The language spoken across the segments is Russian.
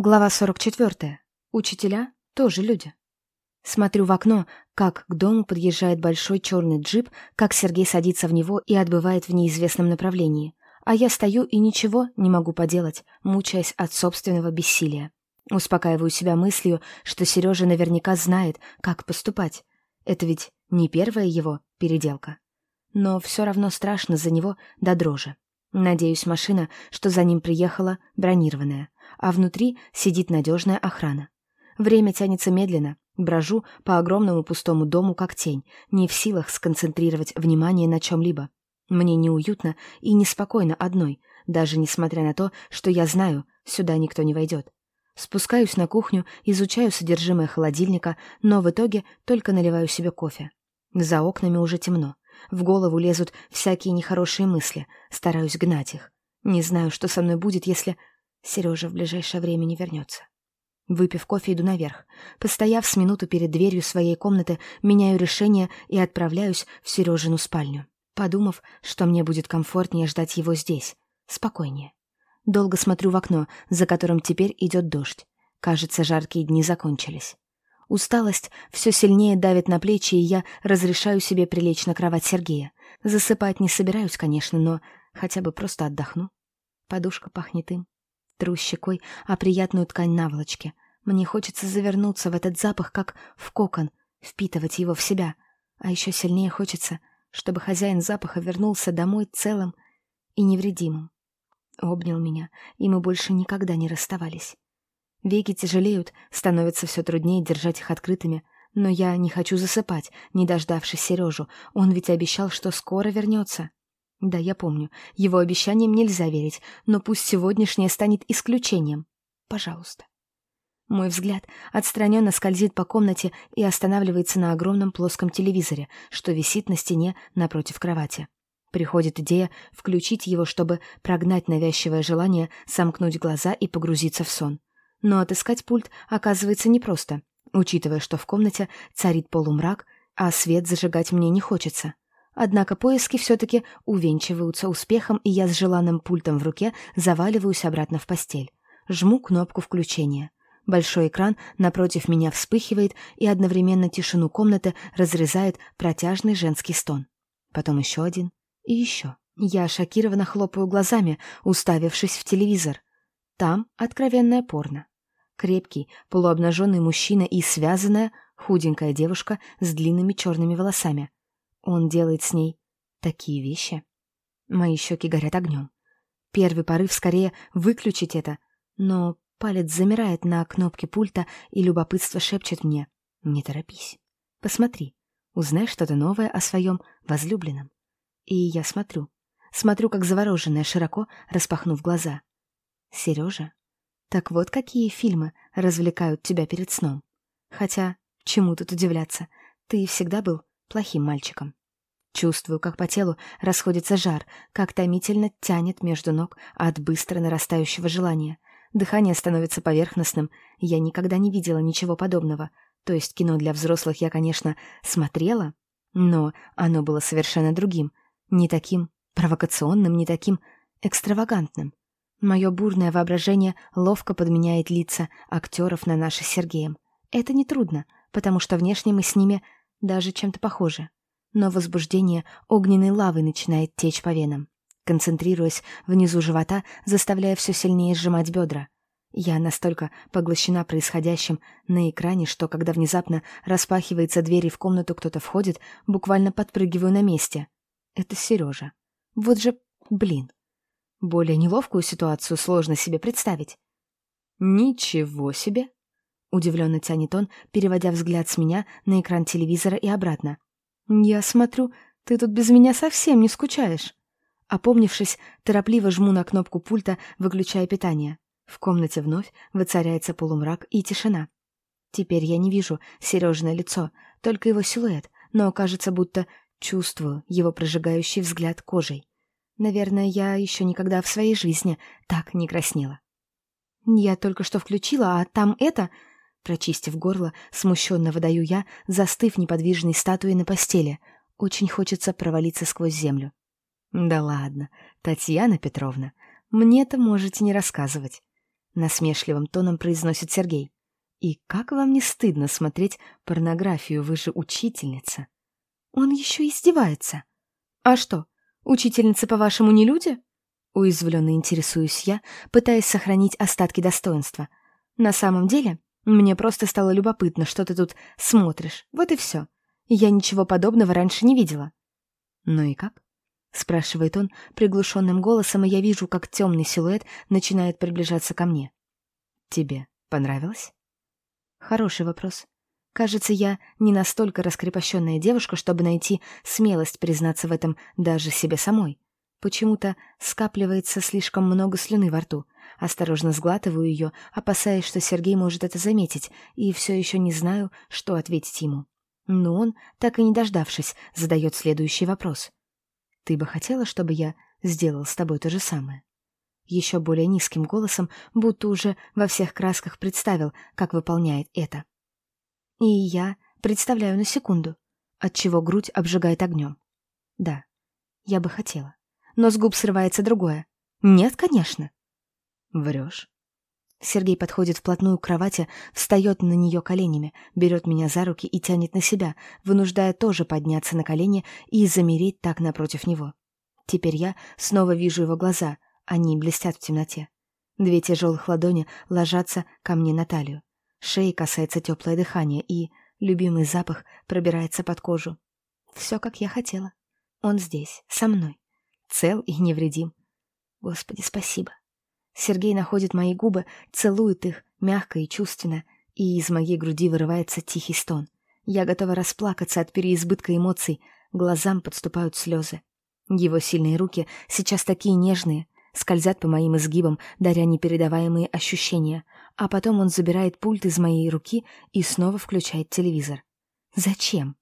Глава 44. Учителя тоже люди. Смотрю в окно, как к дому подъезжает большой черный джип, как Сергей садится в него и отбывает в неизвестном направлении. А я стою и ничего не могу поделать, мучаясь от собственного бессилия. Успокаиваю себя мыслью, что Сережа наверняка знает, как поступать. Это ведь не первая его переделка. Но все равно страшно за него до дрожи. Надеюсь, машина, что за ним приехала, бронированная, а внутри сидит надежная охрана. Время тянется медленно, брожу по огромному пустому дому как тень, не в силах сконцентрировать внимание на чем-либо. Мне неуютно и неспокойно одной, даже несмотря на то, что я знаю, сюда никто не войдет. Спускаюсь на кухню, изучаю содержимое холодильника, но в итоге только наливаю себе кофе. За окнами уже темно. В голову лезут всякие нехорошие мысли, стараюсь гнать их. Не знаю, что со мной будет, если Сережа в ближайшее время не вернется. Выпив кофе, иду наверх. Постояв с минуту перед дверью своей комнаты, меняю решение и отправляюсь в Сережину спальню, подумав, что мне будет комфортнее ждать его здесь, спокойнее. Долго смотрю в окно, за которым теперь идет дождь. Кажется, жаркие дни закончились. Усталость все сильнее давит на плечи, и я разрешаю себе прилечь на кровать Сергея. Засыпать не собираюсь, конечно, но хотя бы просто отдохну. Подушка пахнет им. Тру щекой о приятную ткань наволочки. Мне хочется завернуться в этот запах, как в кокон, впитывать его в себя. А еще сильнее хочется, чтобы хозяин запаха вернулся домой целым и невредимым. Обнял меня, и мы больше никогда не расставались. Веки тяжелеют, становится все труднее держать их открытыми, но я не хочу засыпать, не дождавшись Сережу. Он ведь обещал, что скоро вернется. Да, я помню, его обещаниям нельзя верить, но пусть сегодняшнее станет исключением. Пожалуйста. Мой взгляд отстраненно скользит по комнате и останавливается на огромном плоском телевизоре, что висит на стене напротив кровати. Приходит идея включить его, чтобы прогнать навязчивое желание сомкнуть глаза и погрузиться в сон. Но отыскать пульт оказывается непросто, учитывая, что в комнате царит полумрак, а свет зажигать мне не хочется. Однако поиски все-таки увенчиваются успехом, и я с желанным пультом в руке заваливаюсь обратно в постель. Жму кнопку включения. Большой экран напротив меня вспыхивает, и одновременно тишину комнаты разрезает протяжный женский стон. Потом еще один и еще. Я шокированно хлопаю глазами, уставившись в телевизор. Там откровенное порно. Крепкий, полуобнаженный мужчина и связанная, худенькая девушка с длинными черными волосами. Он делает с ней такие вещи. Мои щеки горят огнем. Первый порыв скорее выключить это, но палец замирает на кнопке пульта, и любопытство шепчет мне «Не торопись, посмотри, узнай что-то новое о своем возлюбленном». И я смотрю, смотрю, как завороженная, широко распахнув глаза. Сережа? Так вот какие фильмы развлекают тебя перед сном. Хотя, чему тут удивляться, ты всегда был плохим мальчиком. Чувствую, как по телу расходится жар, как томительно тянет между ног от быстро нарастающего желания. Дыхание становится поверхностным, я никогда не видела ничего подобного. То есть кино для взрослых я, конечно, смотрела, но оно было совершенно другим, не таким провокационным, не таким экстравагантным. Мое бурное воображение ловко подменяет лица актеров на наши с Сергеем. Это нетрудно, потому что внешне мы с ними даже чем-то похожи. Но возбуждение огненной лавы начинает течь по венам, концентрируясь внизу живота, заставляя все сильнее сжимать бедра. Я настолько поглощена происходящим на экране, что когда внезапно распахивается дверь и в комнату кто-то входит, буквально подпрыгиваю на месте. Это Сережа. Вот же, блин. Более неловкую ситуацию сложно себе представить. «Ничего себе!» — удивленно тянет он, переводя взгляд с меня на экран телевизора и обратно. «Я смотрю, ты тут без меня совсем не скучаешь». Опомнившись, торопливо жму на кнопку пульта, выключая питание. В комнате вновь воцаряется полумрак и тишина. Теперь я не вижу Сережное лицо, только его силуэт, но кажется, будто чувствую его прожигающий взгляд кожей. Наверное, я еще никогда в своей жизни так не краснела. Я только что включила, а там это... Прочистив горло, смущенно выдаю я, застыв неподвижной статуей на постели. Очень хочется провалиться сквозь землю. Да ладно, Татьяна Петровна, мне-то можете не рассказывать. насмешливым тоном произносит Сергей. И как вам не стыдно смотреть порнографию, вы же учительница? Он еще издевается. А что, учительницы, по-вашему, не люди? Уязвленно интересуюсь я, пытаясь сохранить остатки достоинства. На самом деле, мне просто стало любопытно, что ты тут смотришь. Вот и все. Я ничего подобного раньше не видела. Ну и как? спрашивает он приглушенным голосом, и я вижу, как темный силуэт начинает приближаться ко мне. Тебе понравилось? Хороший вопрос. Кажется, я не настолько раскрепощенная девушка, чтобы найти смелость признаться в этом даже себе самой. Почему-то скапливается слишком много слюны во рту. Осторожно сглатываю ее, опасаясь, что Сергей может это заметить, и все еще не знаю, что ответить ему. Но он, так и не дождавшись, задает следующий вопрос. «Ты бы хотела, чтобы я сделал с тобой то же самое?» Еще более низким голосом, будто уже во всех красках представил, как выполняет это. И я представляю на секунду, отчего грудь обжигает огнем. Да, я бы хотела но с губ срывается другое. «Нет, конечно». «Врешь». Сергей подходит вплотную к кровати, встает на нее коленями, берет меня за руки и тянет на себя, вынуждая тоже подняться на колени и замереть так напротив него. Теперь я снова вижу его глаза, они блестят в темноте. Две тяжелых ладони ложатся ко мне на талию. Шеи касается теплое дыхание, и любимый запах пробирается под кожу. Все, как я хотела. Он здесь, со мной цел и невредим. Господи, спасибо. Сергей находит мои губы, целует их, мягко и чувственно, и из моей груди вырывается тихий стон. Я готова расплакаться от переизбытка эмоций, глазам подступают слезы. Его сильные руки сейчас такие нежные, скользят по моим изгибам, даря непередаваемые ощущения, а потом он забирает пульт из моей руки и снова включает телевизор. Зачем?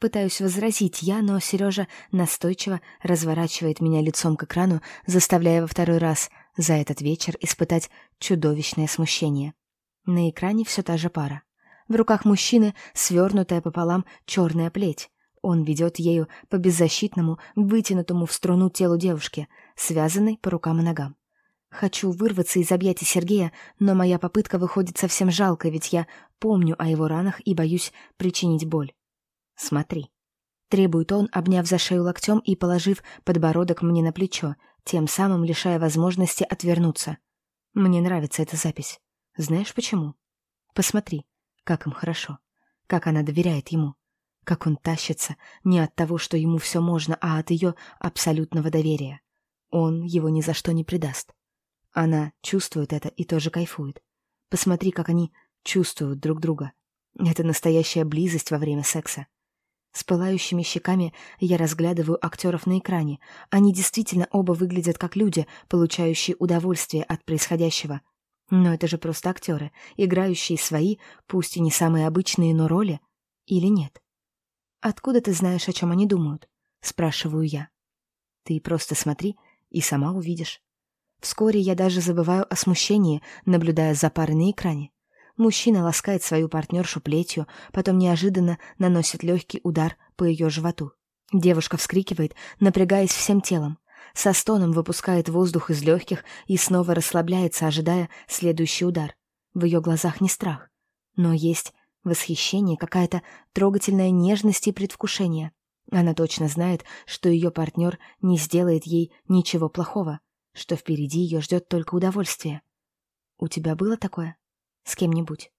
Пытаюсь возразить я, но Сережа настойчиво разворачивает меня лицом к экрану, заставляя во второй раз за этот вечер испытать чудовищное смущение. На экране все та же пара. В руках мужчины свернутая пополам черная плеть. Он ведет ею по беззащитному, вытянутому в струну телу девушки, связанной по рукам и ногам. Хочу вырваться из объятий Сергея, но моя попытка выходит совсем жалко, ведь я помню о его ранах и боюсь причинить боль. «Смотри», — требует он, обняв за шею локтем и положив подбородок мне на плечо, тем самым лишая возможности отвернуться. Мне нравится эта запись. Знаешь почему? Посмотри, как им хорошо, как она доверяет ему, как он тащится не от того, что ему все можно, а от ее абсолютного доверия. Он его ни за что не предаст. Она чувствует это и тоже кайфует. Посмотри, как они чувствуют друг друга. Это настоящая близость во время секса. С пылающими щеками я разглядываю актеров на экране. Они действительно оба выглядят как люди, получающие удовольствие от происходящего. Но это же просто актеры, играющие свои, пусть и не самые обычные, но роли. Или нет? «Откуда ты знаешь, о чем они думают?» — спрашиваю я. «Ты просто смотри и сама увидишь». Вскоре я даже забываю о смущении, наблюдая за парой на экране. Мужчина ласкает свою партнершу плетью, потом неожиданно наносит легкий удар по ее животу. Девушка вскрикивает, напрягаясь всем телом. Со стоном выпускает воздух из легких и снова расслабляется, ожидая следующий удар. В ее глазах не страх, но есть восхищение, какая-то трогательная нежность и предвкушение. Она точно знает, что ее партнер не сделает ей ничего плохого, что впереди ее ждет только удовольствие. «У тебя было такое?» С кем-нибудь?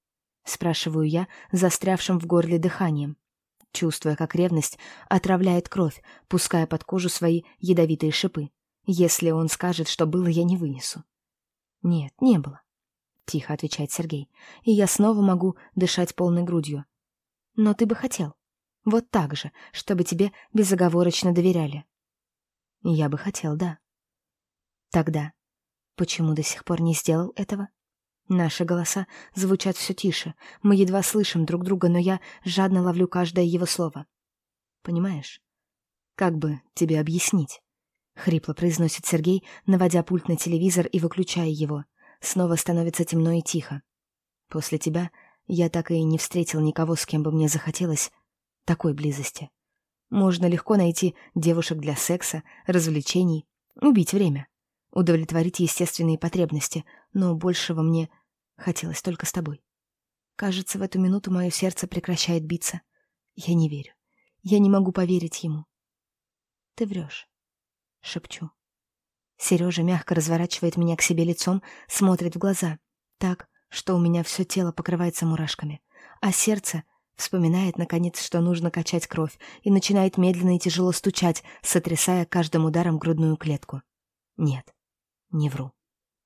Спрашиваю я, застрявшим в горле дыханием, чувствуя, как ревность отравляет кровь, пуская под кожу свои ядовитые шипы. Если он скажет, что было, я не вынесу. Нет, не было. Тихо отвечает Сергей, и я снова могу дышать полной грудью. Но ты бы хотел. Вот так же, чтобы тебе безоговорочно доверяли. Я бы хотел, да. Тогда почему до сих пор не сделал этого? Наши голоса звучат все тише. Мы едва слышим друг друга, но я жадно ловлю каждое его слово. Понимаешь? Как бы тебе объяснить? Хрипло произносит Сергей, наводя пульт на телевизор и выключая его. Снова становится темно и тихо. После тебя я так и не встретил никого, с кем бы мне захотелось такой близости. Можно легко найти девушек для секса, развлечений, убить время. удовлетворить естественные потребности, но большего мне хотелось только с тобой. Кажется, в эту минуту мое сердце прекращает биться. Я не верю. Я не могу поверить ему. Ты врешь, шепчу. Сережа мягко разворачивает меня к себе лицом, смотрит в глаза, так, что у меня все тело покрывается мурашками, а сердце вспоминает, наконец, что нужно качать кровь, и начинает медленно и тяжело стучать, сотрясая каждым ударом грудную клетку. Нет, не вру.